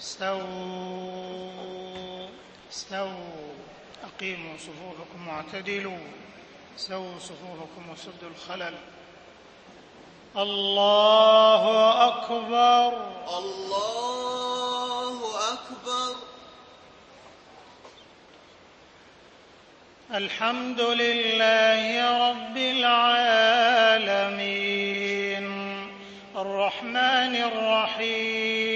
استووا استووا أقيموا صفوفكم واعتدلوا سووا صفوفكم وسدوا الخلل. الله أكبر. الله أكبر. الحمد لله رب العالمين. الرحمن الرحيم.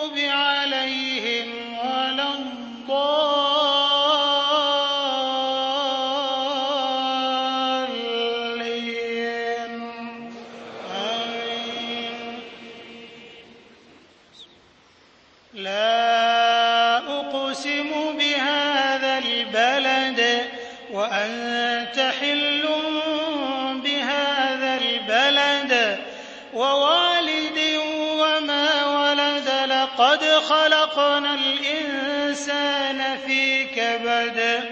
وأنت حل بهذا البلد ووالد وما ولد لقد خلقنا الإنسان في كبد.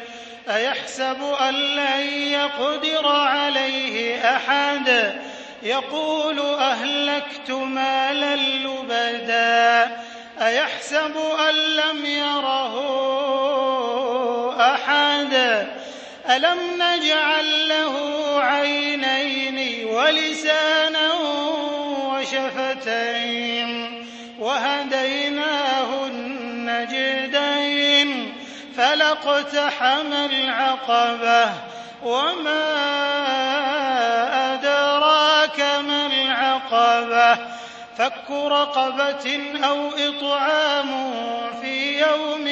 أيحسب أن لن يقدر عليه أحد؟ يقول أهلكت مالا لبدا. أيحسب أن لم يره ألم نجعل له عينين ولسانا وشفتين وهديناه النجدين فلاقتحم العقبة وما أدراك ما العقبة فك رقبة أو إطعام في يوم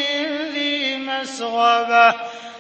ذي مسغبة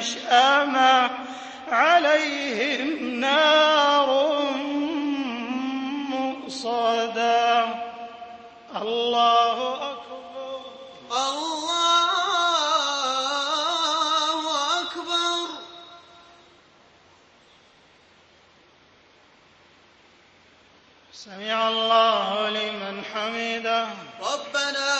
المشأمة عليهم نار مؤصدا الله أكبر. الله أكبر. سمع الله لمن حمده. ربنا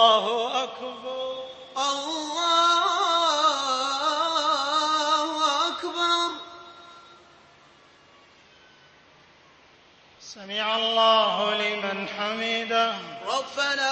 حميدا ربنا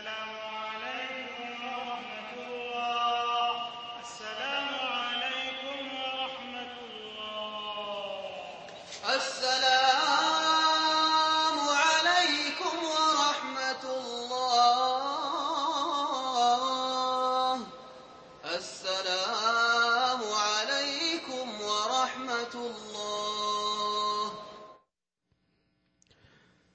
سلام